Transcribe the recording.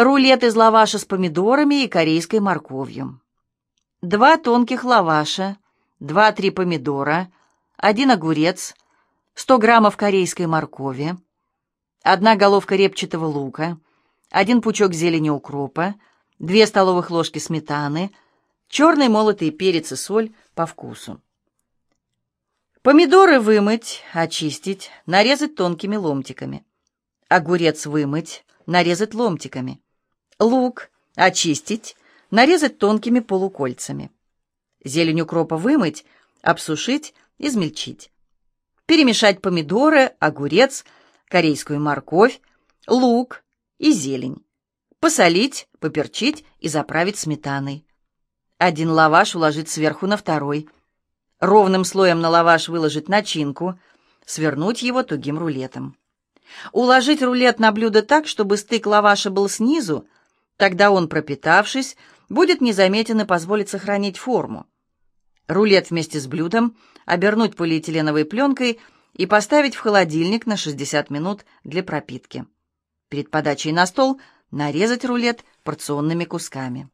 Рулет из лаваша с помидорами и корейской морковью. Два тонких лаваша, два-три помидора, один огурец, 100 граммов корейской моркови, одна головка репчатого лука, один пучок зелени укропа, две столовых ложки сметаны, черный молотый перец и соль по вкусу. Помидоры вымыть, очистить, нарезать тонкими ломтиками. Огурец вымыть, нарезать ломтиками. Лук очистить, нарезать тонкими полукольцами. Зелень укропа вымыть, обсушить, измельчить. Перемешать помидоры, огурец, корейскую морковь, лук и зелень. Посолить, поперчить и заправить сметаной. Один лаваш уложить сверху на второй. Ровным слоем на лаваш выложить начинку, свернуть его тугим рулетом. Уложить рулет на блюдо так, чтобы стык лаваша был снизу, тогда он, пропитавшись, будет незаметен и позволит сохранить форму. Рулет вместе с блюдом обернуть полиэтиленовой пленкой и поставить в холодильник на 60 минут для пропитки. Перед подачей на стол нарезать рулет порционными кусками.